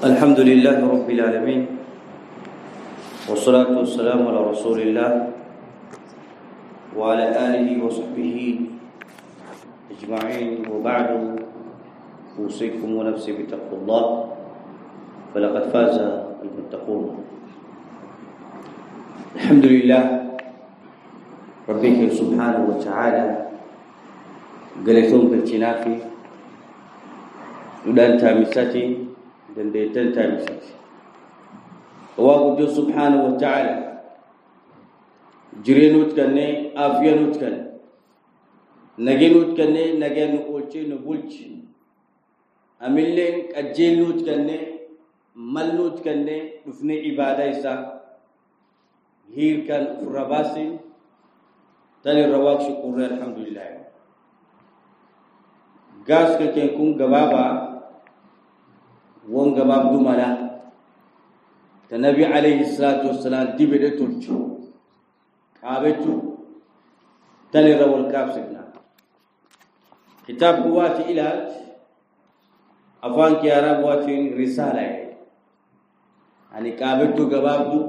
الحمد لله رب العالمين والصلاة والسلام على رسول الله وعلى آله وصحبه أجمعين. وبعد أوصيكم ونفسي بتقوى الله فلقد فاز المتقون. الحمد لله ربك سبحانه وتعالى قلتهم بالتنافي ودان تامساتي دنديتن تامساتي وواقب سبحانه وتعالى جرينوت كني آفيانوت كني نجينوت كني نجين نقولشي نبولشي أميلين أجيلوت كني ملوت كني نفني عبادة إسا هير كان فرباسي تاني رواق شكور الحمد لله دومالا النبي عليه الصلاة والسلام دي بدأ تلتو قابتو تاني رو الكاب سيدنا. كتاب قوات إلاج أفان كي عرب واتين رسالة. يعني قابتو غباب دو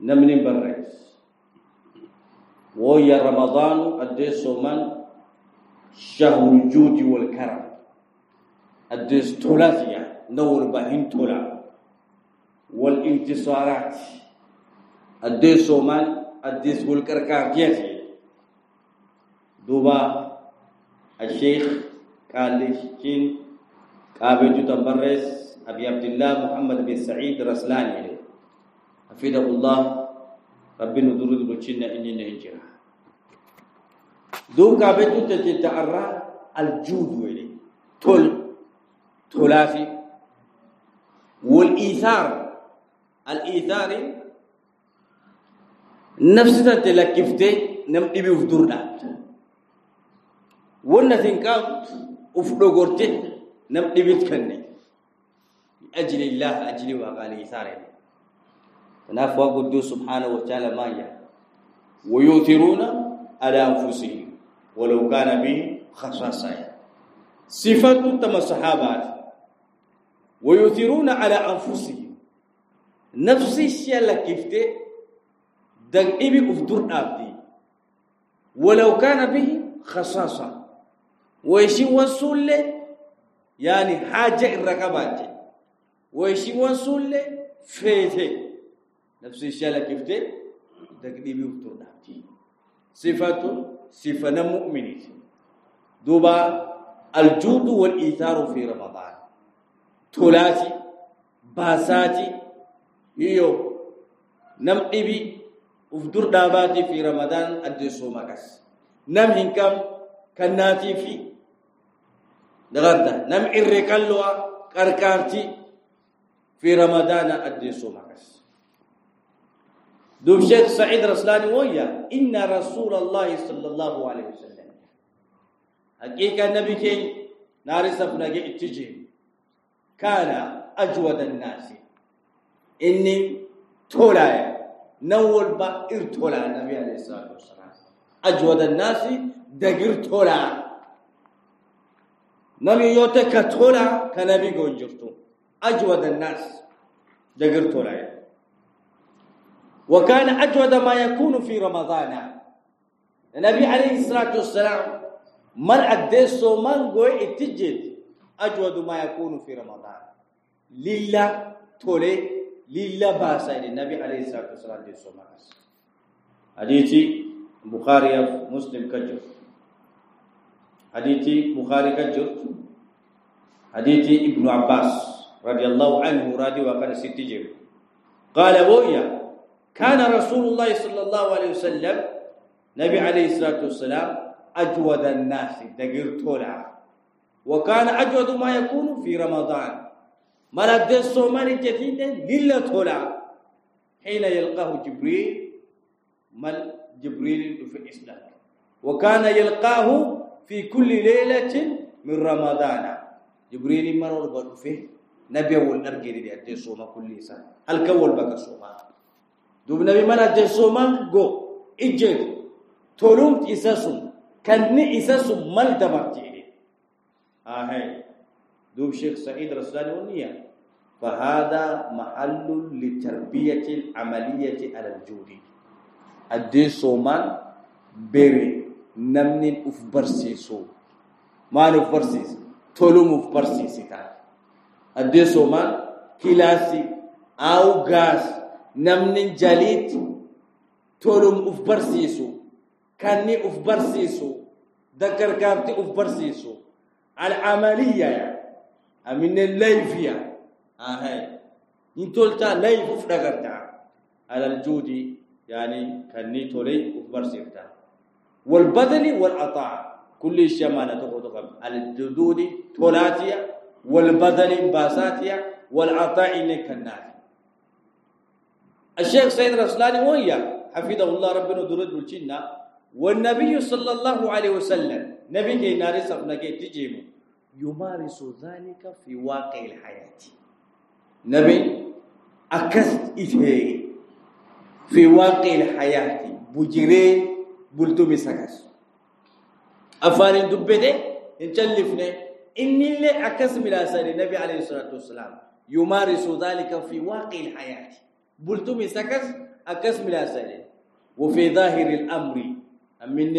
نمني برس ويا رمضان قديس من شهر الجود والكرم. قديس ثلاثية. نور بهين ثلاث والانتصارات. الديس سومان الديس والكركاكيتي دوبا الشيخ قال لي شين قابل تنبرس أبي عبد الله محمد بن سعيد رسلاني. حفظه الله. ربنا ندرد بچنا إني نهجرا دو قابل تتعرى الجود ولي تول تلافي والإيثار الإيثار نفسها تلكفتي نم إبي وفدور دات ونا تنكاوت وفدو قرتي نم إبي تكني. أجل الله أجل وقال إيثار تنافوا قدو سبحانه وتعالى ما يا ويؤثرون على أنفسهم ولو كان به خصاصة. صفة تم الصحابات ويؤثرون على أنفسهم. نفس الشيء لكفته دق إبي أفدر أبدي. ولو كان به خصاصة. ويشي وصول يعني حاجة الركبات ويشي وصول فيته نفس الشيء لكفته دق إبي أفدر أبدي. صفة صفة مؤمنة دوبا الجود والإيثار في رمضان. ثلاثي باساتي يو نم إبي ufdur dhaabaatii fi ramadaan addeessoo makas nam hinkam kannaatii fi dagarta nam irre qallo'a qarqaartii fi ramadaana addeessoo makas دوب شيخ سعيد رسلاني ويا إن رسول الله صلى الله عليه وسلم حقيقة النبي كي ناري سفنا اتجه كان أجود الناس. إني تولاي نول با ارتولا النبي عليه الصلاة والسلام. أجود الناس دقر تولا نبي يوتك تولا كنبي قنجرتو أجود الناس دقر تولا وكان أجود ما يكون في رمضان. النبي عليه الصلاة والسلام من أدسو من قوي اتجد. أجود ما يكون في رمضان. لله تولي لله باسا النبي عليه الصلاة والسلام دي سوماس حديثي بخاري مسلم كجر حديثي بخاري كجر حديثي ابن عباس رضي الله عنه رضي وكان ستجر قال بويا كان رسول الله صلى الله عليه وسلم نبي عليه الصلاة والسلام أجود الناس دقر طولع. وكان أجود ما يكون في رمضان. ملك الصومان الجديد لله طولع حين يلقاه جبريل مل جبريل في الإسلام وكان يلقاه في كل ليلة من رمضان. جبريل مرور بطفه نبي والأرجل دي أدي صوما كل سنة. هل كول بقى صوما دوب نبي من صوما جو إجل تولومت إساسم كني إساسم مل دمرتي. آه دوب شيخ سعيد رسلاني ونيا فهذا محل لتربية العملية على الجود الدين سومان بري نمن اف برسيسو ما نف برسيس مف برسيسي الدين سومان كلاسي أو غاز نمن جليت تولو اف برسيسو كاني اف برسيسو ذكر كابتي اف برسيسو العملية يعني أمين الليفية آه نتولتا لا فدغرتا. على الجود يعني كني تولي وبرسيرتا والبذل والعطاء. كل شيء ما على الجدود تولاتيا والبذل باساتيا والعطاء كنات الشيخ سيد رسلاني ويا حفظه الله ربنا درج بالجنة والنبي صلى الله عليه وسلم. نبي نارس ابنك تجيمو يمارس ذلك في واقع الحياة. نبي أكست إثهي في واقع الحياة بجري بلتو مسكس أفان دبده انشلفنا إني اللي أكس ملاسل النبي عليه الصلاة والسلام. يمارس ذلك في واقع الحياة. بلتو مسكس أكس ملاسل وفي ظاهر الأمر من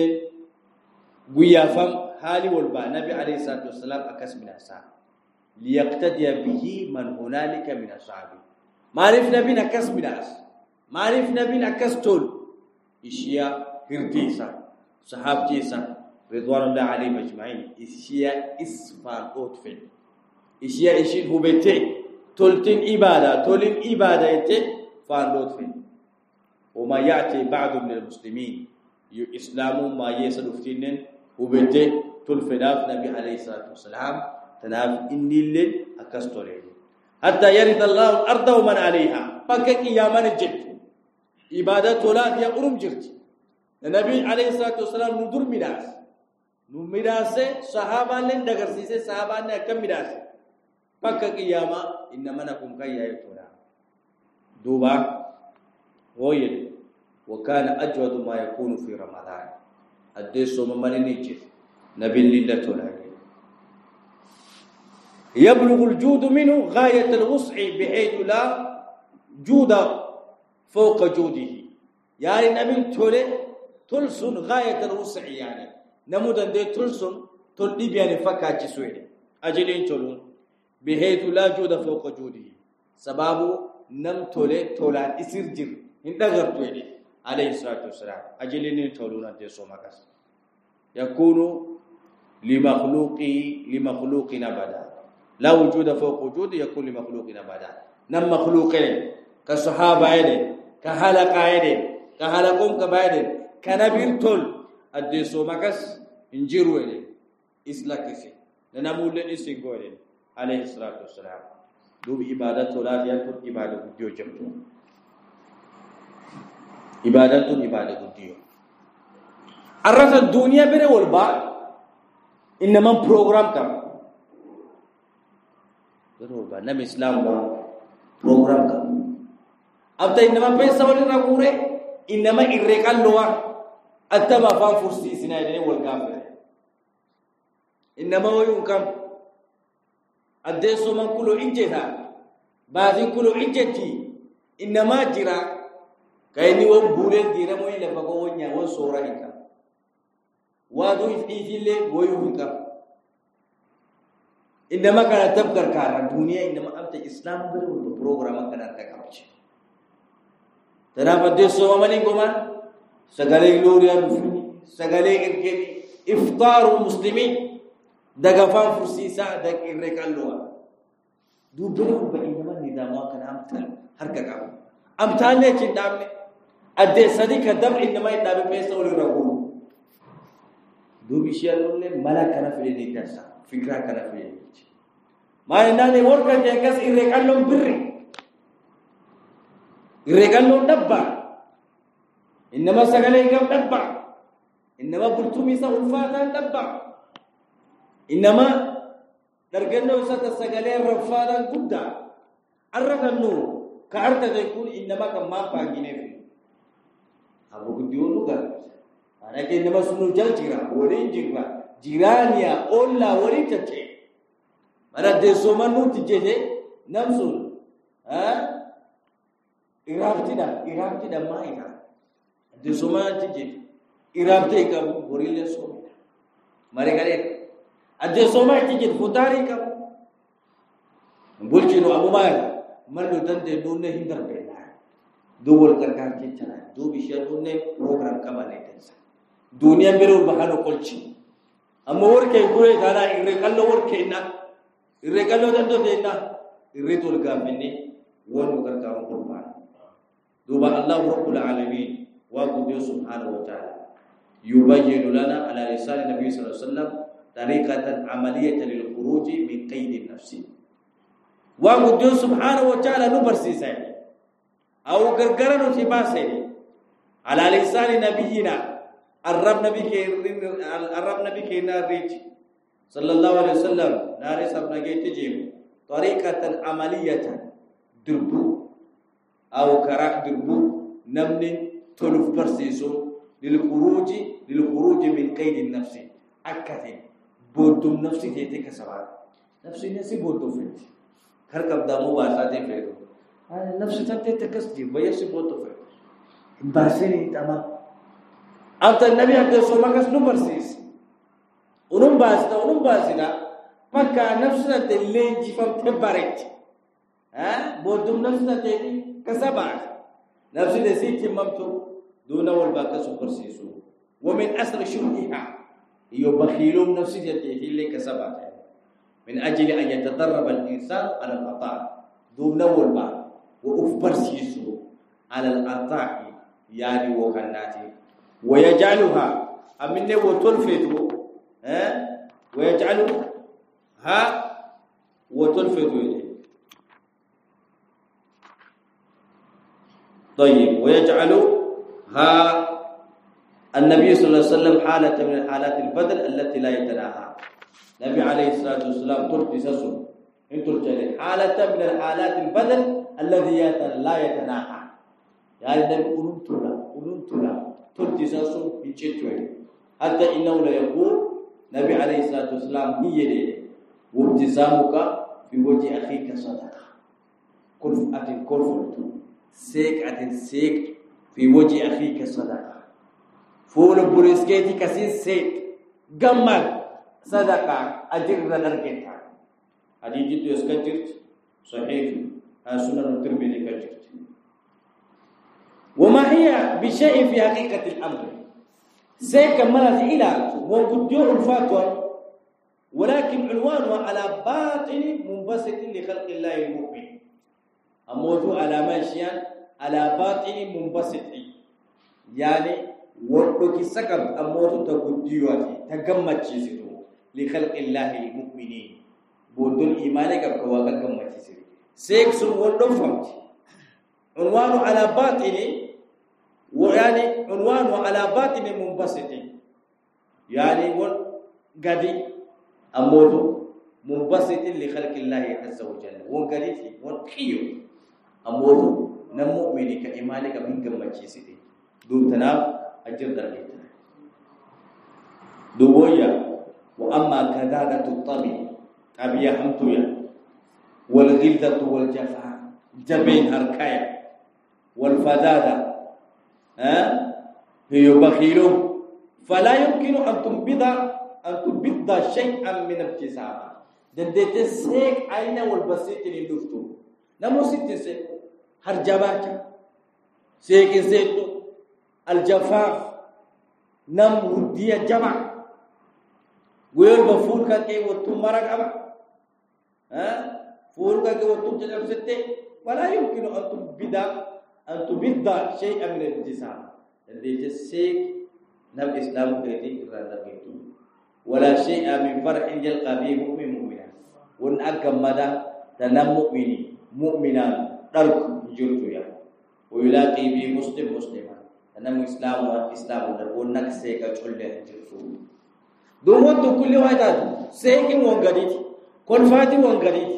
قيا فم حالي والبا. نبي عليه الصلاة والسلام أكس ملاسل ليقتدي به من هنالك من أصحابه معرف نبينا كس بناس معرف نبينا كس تول. إشياء هرتيسا صحابتيسا رضوان الله عليهم أجمعين. إشياء إسفان أوتفين. إشياء إشياء هبتي تولتين إبادة. تولين إبادة فان أوتفين. وما يأتي بعض من المسلمين. إسلام ما يسد فتنين هبتي تلفناف نبي عليه الصلاة والسلام. تناف إني اللي أكستوري. حتى يرث الله الأرض ومن عليها. فكك يا من جد إبادة ولاد يا أرم جرت النبي عليه الصلاة والسلام ندور ميراث. نميراث صحابة لين دعر سيسة صحابة نه كم ميراث. فكك يا ما إنما نكون كي يتونا دوبا ويل. وكان أجود ما يكون في رمضان. أدي سوم من نجد. نبي لله تونا يبلغ الجود منه غاية الوسع بحيث لا جود فوق جوده. يعني نبي تولي تلسن غاية الوسع يعني. نمودا دي تلسن تلدي بيان فكا جسوين أجلين تلون بحيث لا جود فوق جوده. سبابو نم تولي تولا إسر جر هندغر تويني عليه الصلاة والسلام. أجلين تولون دي سومكس يكون لمخلوقي لمخلوقنا بدأ لا وجود فوق وجود يكون لمخلوق أبدا نم مخلوقين كصحابة يدين كحلقة يدين كحلقهم كبايدين كنبيل تول الديسو مكس انجيرو يدين إسلاكسي لنمول لنسين قولين عليه الصلاة والسلام. دوب إبادة ولا يكون إبادة بديو جمتو إبادة إبادة بديو. عرف الدنيا بره والبعض؟ إنما بروغرام كم berubah nama Islam ba program ka abta inama pesa wali rakure inama irrekan loa attama fan fursi sina ne wal kafir inama wayun kam adde so man kulo injeta bazi kulo injeti inama jira kayni won bulen dira wadu ifile woyu hika إنما كان تبقى كارا الدنيا إنما أبدا إسلام بلو بروغرام كان تكابش تنافى دي سوى مني كمان سغالي لوريا سغالي إركني إفطار المسلمين. دغفان فرسيسا دك إركان لوا دو بلو بإنما نظام كان أمثال حركة أمثال لكن دامني أدي صديق دم إنما يدابي بيسا ولي لولي ملا كان في النيتاسا fikra kana fiye maana nani worka je kas irre kallon birri irre kallon dabba innama sagale gam dabba innama bultumi sa ulfatan dabba innama darganno sa sagale rafatan gudda arrakannu ka arta de kun innama kam ma pagine fi abu gudiyo nuga Maanake ni masunu cha jiran, wali jiran. Jiran ya ola wali chache. Mana desoma nuti jeje, namsun. Ha? Irab tida, irab tida maina. Desoma nuti jeje. Irab tida ikan goril ya soma. Mari nuti jeje, futari ikan. Bulci no abu maya. Mardu tante dunne hindar bela. Dua kerja kita, dua bishar dunne program kamar netizen. Tana do bisha dunne program kamane tensa duniya bero bahano kolchi amma worke kure dana irre kallo worke na irre kallo dan do de na irre tol gamene won karkar qurban دوبا الله رب العالمين وقد سبحانه وتعالى يبين لنا على لسان النبي صلى الله عليه وسلم طريقة عملية للخروج من قيد النفس وقد سبحانه وتعالى نبرسي سيدي أو غرغرنا سيباسي على لسان نبينا الرب نبي كي الرب نبي كي ناريج صلى الله عليه وسلم. ناري سبنا تجيب طريقة عملية. دربو. أو كراك دربو. نمني تلف برسيسو. للخروج للخروج من قيد النفس. أكثر بودم نفسي تيتي كسبات. نفسي نسي بودو فيت. هركب دامو باساتي فيرو نفسي تنتي تكسجي. ويسي بودو فيت. باسيني تمام. أنت النبي عبد الصلاة كس نبرسيس ونم باسنا ونم باسنا مكا نفسنا تلين جفم تبارك. ها؟ بودم نفسنا تلين كسبعة نفس الذي تممت دون والباقة سوبرسيسو ومن أثر شركها. يبخيلون نفس الذي اللي كسبعة من أجل أن يتدرب الإنسان على العطاء دون والباقة وأفبرسيسو على العطاء يعني وكناتي ويجعلها. أمن وتلفتو ها؟ ويجعلها وتلفتو طيب ويجعلها النبي صلى الله عليه وسلم حالة من حالات البدل التي لا يتناهى. النبي عليه الصلاة والسلام تلقي سسو انتو حالة من الحالات البدل الذي لا يتناهى. يعني النبي قلنت لا قلنت لا تلقي سسو بيشتوي حتى إنه لا يقول نبي عليه الصلاة والسلام هي دي وابتسامك في وجه صدقة كل أتي كل فلتو سيك أتن سيك في وجه أخيك صدقة فول بريسكيتي كسين سيك جمال صدقة أجر لنرجعها هذه جد يسكترت صحيح سنن الترمذي كجرت وما هي بشيء في حقيقة الأمر سيك مرض إلى وقديو الفاتوى ولكن عنوانها على باطن منبسط لخلق الله المؤمن amotu alama shiyan ala batini munbasiti yani woddo ki sakab amotu ta guddiwati ta gammaci situ li khalqillahi almu'minin bodon imani ka عنوان على باطن ويعني عنوان على باطن منبسط. يعني غادي امود منبسط لخلق الله عز وجل. وغادي وقيو امود نمؤمن كإيمانك من جمعتي سيدي دون تنا أجر دربيت دويا وأما كذاده الطبي أبي حمتويا والغلده والجفاء جبين هركايه tana ajir da ita duboya wa amma kadadatu tabi abiya hamtuya wal ghilzatu wal jafa jabin harkaya wal fadada ha hiya bakhilu fala yumkinu an tumbida an tubidda shay'an min ibtisama dan dete sek aina wal basit ni duftu namo sitti se har jabata seke setto aljafaf nam ruddiya jama goyol ba ful ka ke wottu marak aba ha ful ka ke wottu jadam sette wala yumkinu an tubida an tubidda shay'an min al-jisam alladhi tasik nam islam kati irada gitu wala shay'a min far'in yalqa bihi mu'min mu'mina won agamada tanam mu'mini مؤمنا درك جرتيا ويلاقي به مسلم مسلما أنا إسلام وإسلام ونك سيكا تقول جرتو دومون تقول واحد سيكين وانغاديت كون فاتي وانغاديت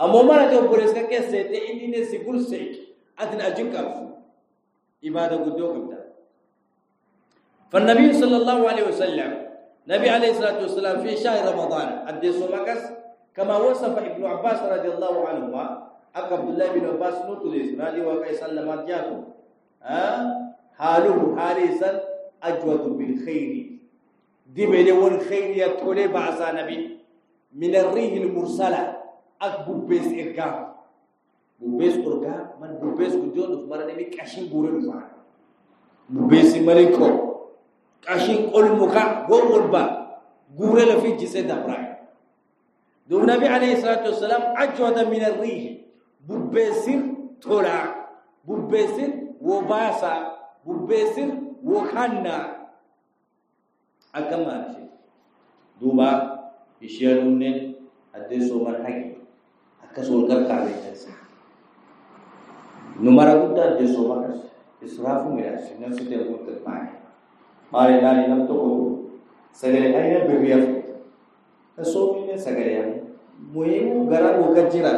أما مرة تقول لك كسيتي إني نسيقول سيك أثناء جنكف إبادة قدوكم فالنبي صلى الله عليه وسلم نبي عليه الصلاة والسلام في شهر رمضان أدي سمكس كما وصف ابن عباس رضي الله عنه أك عبد الله بن عباس نطلس نادي وكي سلمات جاكم حاله حاليسا أجود بالخير. دبل والخير يدخل بعصى النبي من الريح المرسلة. أكبر بس إرقام. bubbees orgaa man bubbees guddoon dhuf mara namni qashiin guuree dhufa bubbeessi malee qol qashiin qol mukaa goon ol baa guuree lafii jisee dabraa duub nabi alayhi salaatu wassalaam ajwada min arriihi bubbeessin tolaa bubbeessin wobaasa bubbeessin wokannaa akka maal jee duuba isheen humneen addee sooman haqi akkas ol gargaareetansaa Numara guda de sobakas, israfu miras, nan sita guda mai. Mare lani nam toko, sagare aina birriyafu. Taso mine sagare aina. Muhimu garan ukajira.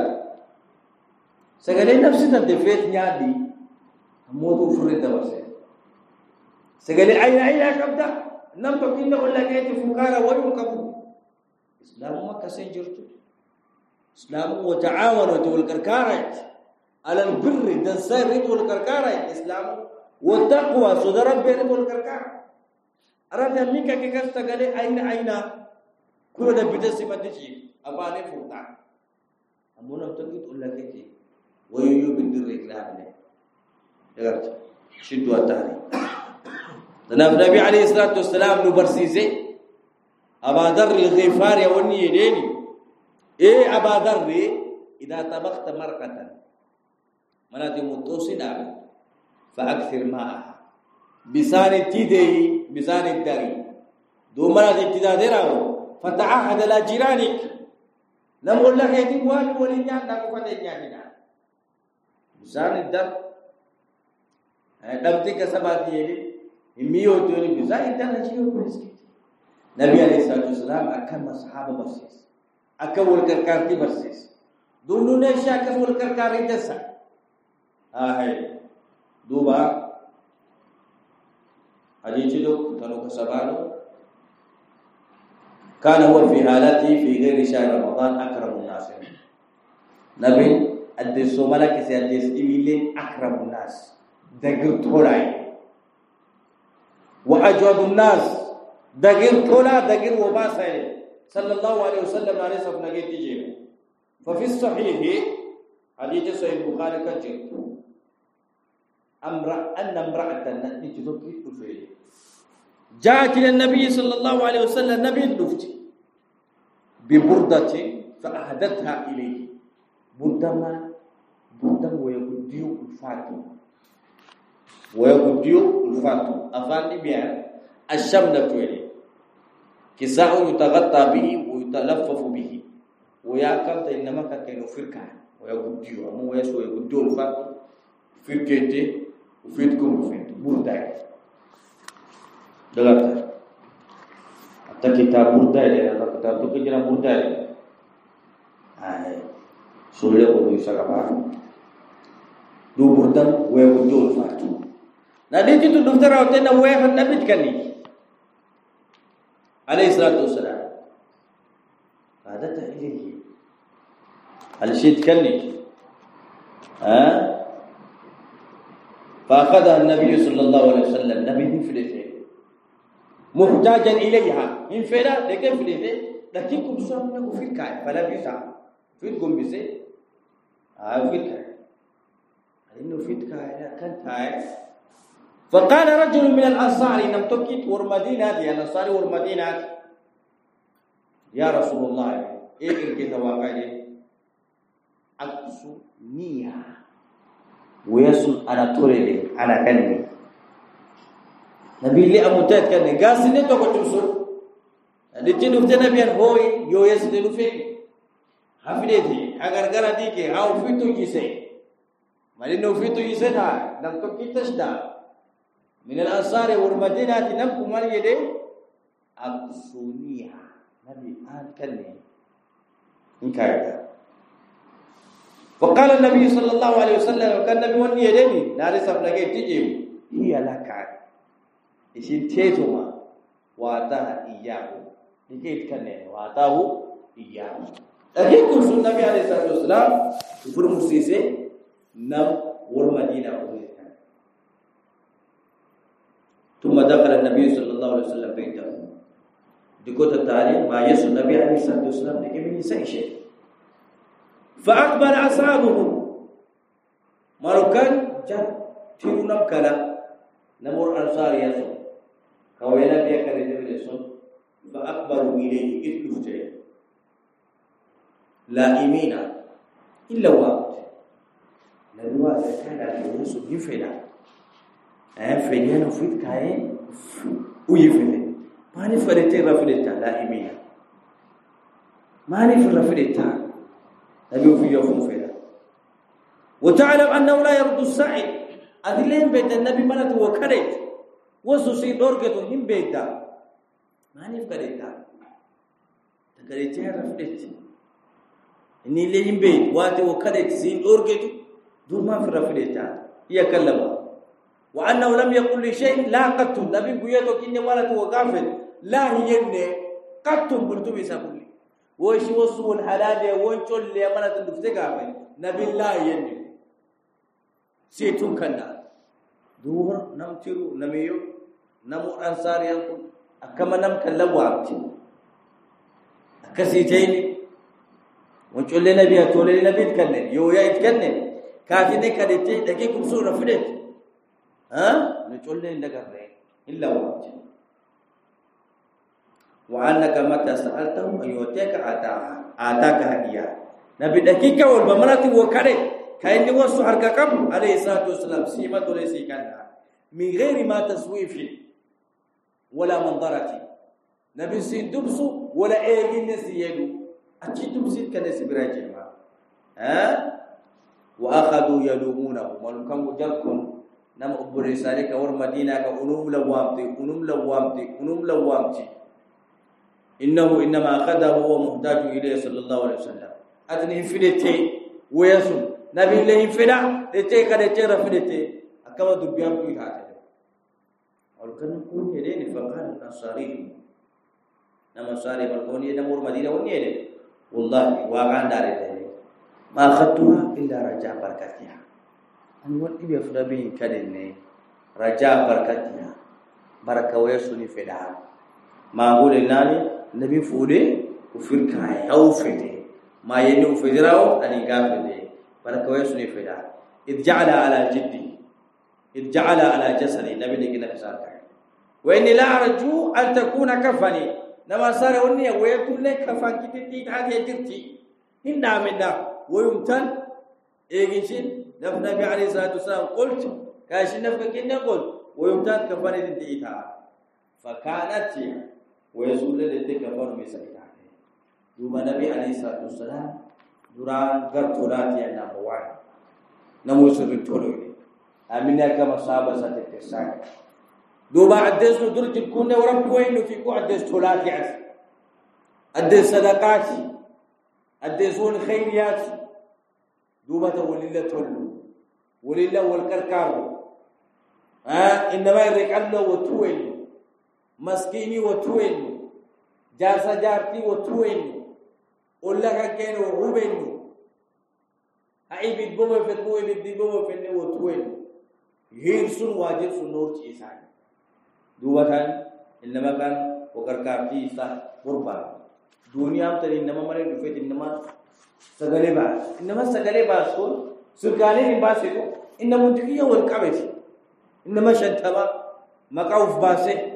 Sagare nafsi tan tefet nyadi, motu furit dabase. Sagare aina aina kabda, nam toko inna ulakaiti fukara wayum kabu. Islamu makasin jirtu. Islamu wa ta'awanu wal karkarati. على البر دنسان ريد والكركارة إسلام والتقوى صدر ربي ريد والكركارة أراد أميكا كي كستغالي أين أين كل ده بتسي ما تجي أباني فوتا أمونا بتقول أولا كي wayoyo bindir iklame yagarta shiddu atani dan nabi alayhi salatu wassalam nu barsise abadar al-ghifar ya wani yedeni e abadar idha tabaqta marqatan manati mutosida fa akthir ma'aha bisani tidei bisani dari do manati tidaderawo fata'ahad la jiranik namul lahati wali walinya na ko fatanya zani dar dabti ka sabati yeli imiyo to ni bizai dar na ciyo poliski nabi alayhi salatu wasalam akan masahaba barsis akan wal karkarti barsis dulu ne sha akan wal karkari dasa آهي دوبا أجيجلو تلوك سبالو كان هو في حالتي في غير شهر رمضان أكرم الناس نبي أدي سومالك سيديس إميلين أكرم الناس دقل طولاي وأجواب الناس دقل طولا دقل وباسعي صلى الله عليه وسلم عليه الصلاة والسلام ففي الصحيح حديث صحيح البخاري كجل anna imra'atan nati tudki tufi جاءت إلى النبي صلى الله عليه وسلم نبي دفتي ببردة فأهدتها إليه burdama burdam waya guddiyo ulfatu waya guddiyo ulfatu afani biya ashamna twele kisau yutaghatta bihi wa yutalaffafu bihi waya kamta inama ka kenu firka waya Mufid ke mufid Murtai Dengar Atau kita murtai ya. Atau kita tu ke jalan murtai Hai. Sulia bisa apa? Dua murtai Gue muncul Fatu Nah itu cintu Dukter Rautai Nah gue akan dapat kan ni Alayhi salatu salam. Ada tak ini Alayhi kan ni. Ha? فأخذها النبي صلى الله عليه وسلم. نبي فلسه محتاجا إليها. من فلا لكن فلسه لكن كم سامنا في الكاي فلا بيسا. في الكم بيسه آه في الكاي لأنه في الكاي كان كاي. فقال رجل من الأنصار نم تكيت ورمدينة. دي الأنصار ورمدينة. يا رسول الله إيه إرجع تواقعي؟ أقصو نيا. ويسون أنا توري أنا كني نبي لي أموتات كني قاسي نتو كتوسو نتي نفتي نبي هوي يو يس نلوفي حفلتي أگر غرا دي كي هاو فيتو جيسي. مالي نو فيتو جيسي دا. نم تو كيتش دا. من الأنصار والمدينة نمكو مال يدي. أقصونيها نبي آن فقال النبي صلى الله عليه وسلم كان النبي وني يدني ناري سب لگے تجيب. هي لك. إشين تيتما واتا إياه. نكيت كنه وأتاه إياه. أجيكم سنة النبي عليه الصلاة والسلام يقول مسيسي نم والمدينة أولئك ثم دخل النبي صلى الله عليه وسلم بيته. دكوت التالي ما يسو النبي عليه الصلاة والسلام لكي من شيء فأقبل أصحابه. مروكان جاء تيرو نبكلا نمر أنصار يسو كوينا بيكا رجل يسو فأقبلوا إليه إذ لائمين. إلا وقت لدوا كان الوسو يفلا أن فنيان فيت كاين. ويفلا ما نفرت رفلتا لائمين. ما نفرفلتا نبي نلوفي يوفون فيها. وتعلم أنه لا يرد السعي. أذلين بيت النبي ملت وكريت. وسوسي دورجته هم بيتا ما نفكريتا تكريتا رفلت. إني لهم بيت. واتي وكريت سين دورجته دور ما في رفلتا هي كلمة. وأنه لم يقول لي شيء. لا قدتم نبي قيادك إني ملت وقافل. لا هي إني قدتم قلتم يساقون لي hiyenne qattu bultu bi sabuli wo shi wasu wal halale won cholle mana tan dufte gafe nabi la hiyenne sai tun kanna dur nam tiru namiyo namu ansar yanku akama nam kallawa abti akasi tayni wancolle nabiya tolele nabit kanne yo وأنك متى سألته أن يؤتيك أعطاك هدية. نبي دقيقة والبمرة وكره كأن هو هاكا كم؟ عليه الصلاة والسلام. سيما وليس كانها من غير ما تسويف ولا منظرة. نبي سي دبس ولا أي الناس يدو. أكيد تبسيد كنس براجع ما ها؟ وأخذوا يلومونه. ملكم جلكم نم أبو رسالك ورمدينك. أنوم لوامتي. أنوم لوامتي. أنوم لوامتي, أنوم لوامتي. إنه إنما قدره هو محتاج إليه صلى الله عليه وسلم. اذن انفينيتي ويسو. نبي لي انفينا لتي كدتي رفينيتي كما دبيان بي هذا قال كن كون يدين فقال نصاري نما صاري بالكون يدمر مدينة ونيد والله واغان دار ما خطوا إلا رجاء بركتها أن وقت بي فربي كدني رجاء بركتها بركة ويسو ني ما قول الناني الناني نبي فودي وفركا أو فدي ما ينو فدراو أني قافدي بركة ويسوني فدها إذ جعل على جدي إذ جعل على جسدي نبي نجي نفسك وإني لا أرجو أن تكون كفني nama sare wonni ya waya tulle ka fankiti ti hadi ya jirti hinda minda wayumtan egishin naf nabi alayhi salatu wasalam qult kashi naf ka kinna qult wayumtan ka fani din ita fa kanat ويسول لديتي كفر ميسكتا دوما نبي عليه الصلاة والسلام دوران غرطولاتي عنا بواحد نمو سبب تولوين آمين كما صحابة ساتك تساك دوما عدس ندرج الكون ورمكوين نفيكو عدس تولاتي عس عدس صدقاتي. عدسون خيريات دوما تقول لله تولو. ولله والكركار ها آه، إنما يريك الله وتولو وتوين مسكيني وتوين جاسا جارتي وتوين ولا كان وروبين هاي بيدبو في بو بيدبو في وتوين هيرسون واجب سنور تشيسان dubatan innama kan wakar karti sa qurba dunia tadi innama mare dufet innama sagale ba innama sagale ba so surgale ni ba se ko innama muntikiya wal kabati innama shantaba maqauf ba se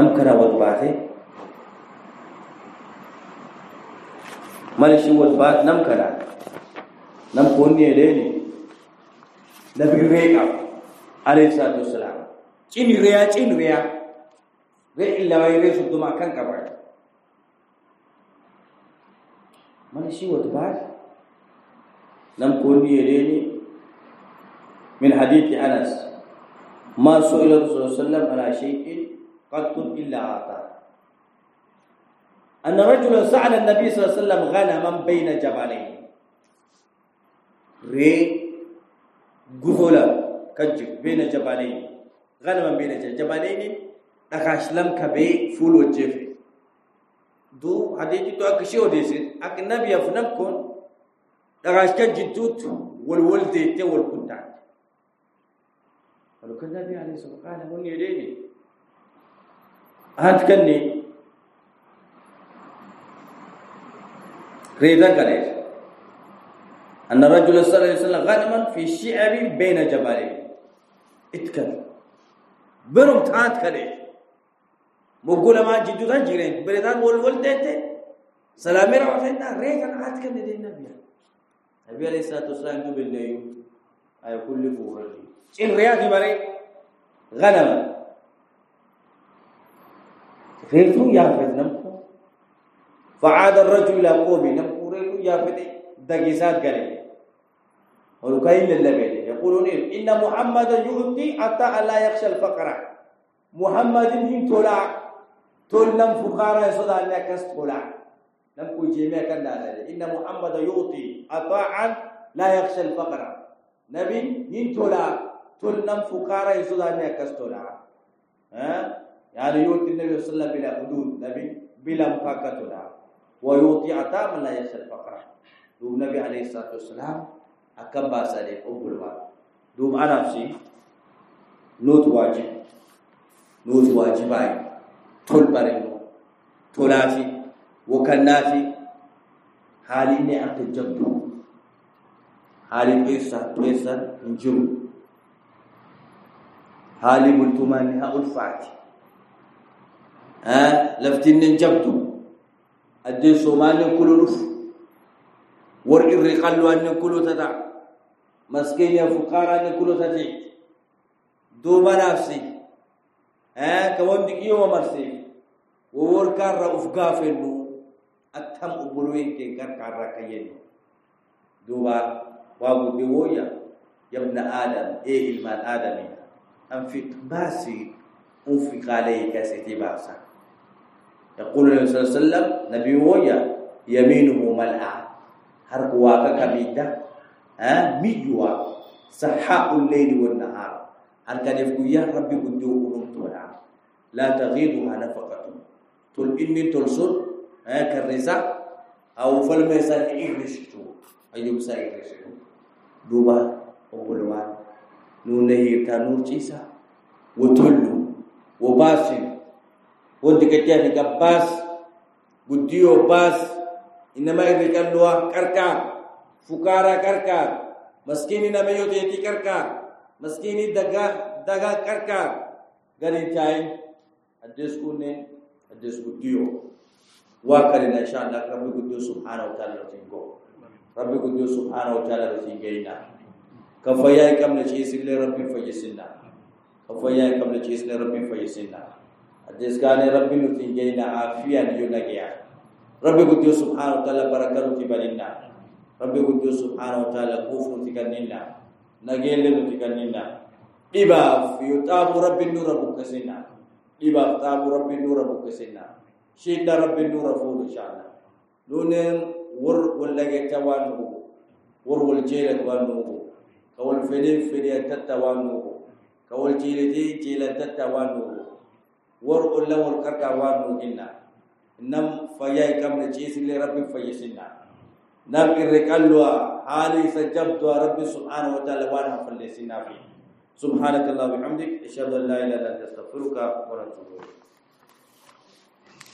أمكرا وضباته مالي شو نمكرا نمكوني إليني نبي ريكا. عليه الصلاة والسلام. تين ريا؟ تين ريا؟ ريح إلا ويريس الدماء. كان كبير. إليني من حديث أنس. ما سئل رسول الله صلى الله عليه وسلم على شيء قط إلا أعطاه أن رجلا سأل النبي صلى الله عليه وسلم غنما بين جبلين. ري غفولا كجب بين جبلين. غنما بين جبلين. أكاشلم كبي فول وجف دو حديث تو أكشيو ديسي أك النبي أفنم كون أكاش كجتوت والولد تي والكنتان. ولو كان النبي عليه الصلاة والسلام قال هون يديني هات كني. ريدا قالت أن الرجل صلى الله عليه وسلم غنما في شعر بين جبالين اتكل برم تانت كده مقول ما جدو تان جيرين. بريدان ول ول ديته. سلامي رفتنا ريدا نات كده دي النبي النبي عليه الصلاة والسلام بالله أي كل فورتي إن رياضي بري ريتو يا فعاد الرجل إلى قومه نمكوريكو يا فتي دقيسات قليل. ولكاين للبيل يقولون إن محمد يؤتي حتى لا يخشى الفقر. محمد هين تولا. تول نم فقارا يصدى أن يكس تولا. نم كجيمة كان إن محمد يؤتي أطاعا لا يخشى الفقر. نبي هين تولا. تول نم فقارا يصدى أن يكس تولا. ها؟ يعني يؤتي النبي صلى الله عليه وسلم بلا حدود نبي بلا مفاكة ويعطي عطاء من لا يخشى الفقر دوم نبي عليه الصلاة والسلام أكم باسالي أقول ما دوم أنا نفسي نوت واجب. نوت واجباي. تول بريمو. تولاتي. وكناتي. حالي ne aka jabdu hali pesa pesa njuru hali multumani ها؟ لفتين نجبتو أدي صومالي كلوف ور الرقال وان كلو تدا مسكين فقارا كلو تدي دو بنفسي ها؟ كون دقي ومرسي وور كار رؤوف غافنو اتم أبلوين كي كار كار كاين دوبا واغو ديويا. يبنى آدم. إيه المال آدمي. أنفق باسي. أنفق عليك ستي باسك يقول صلى الله عليه وسلم نبي ويا يمينه ملأ. هرقوا كميدا ها؟ ميجوا صحاء الليل والنهار. هل كان يقول يا ربي كنت أقولم لا تغيضها نفقة. تل إني تلصل ها؟ كالرزا أو فالميسان إغرشتو أيوب سإغرشتو دوبا أقولوان نونه تنور جيسا. وتلو. وباسل kalluwa karka fukara karka maskini nama yote ti karka maskini daga daga karka gani tay addes kunne addes guddiyo wa kalina insha Allah rabbi guddiyo subhanahu wa ta'ala tingo rabbi guddiyo subhanahu wa ta'ala tingeina kafaya kam na ci sille rabbi fayisinna kafaya kam na ci sille rabbi fayisinna adeskane jeyna afiya ni yonagiya rabbi guddiyo subhanahu wa ta'ala barakatu tibaninna rabbi guddiyo subhanahu wa ta'ala kufu tikanninna nagelle nuti kanninna iba fiyo tabu rabbi nura bukasinna iba tabu rabbi nura bukasinna shida rabbi nura fudu inshallah nunen wor wallage tawanu wor wal jela tawanu kawal fede fede tattawanu kawal jilati jila tattawanu war ulla wal karka wa no inna nam fayai kam ne chisi le rabbi fayisinna nam irre kallwa hali sajabtu rabbi subhanahu wa ta'ala wa hafal sinna fi subhanakallah wa bihamdik ashhadu an la ilaha illa anta astaghfiruka wa atubu ilayk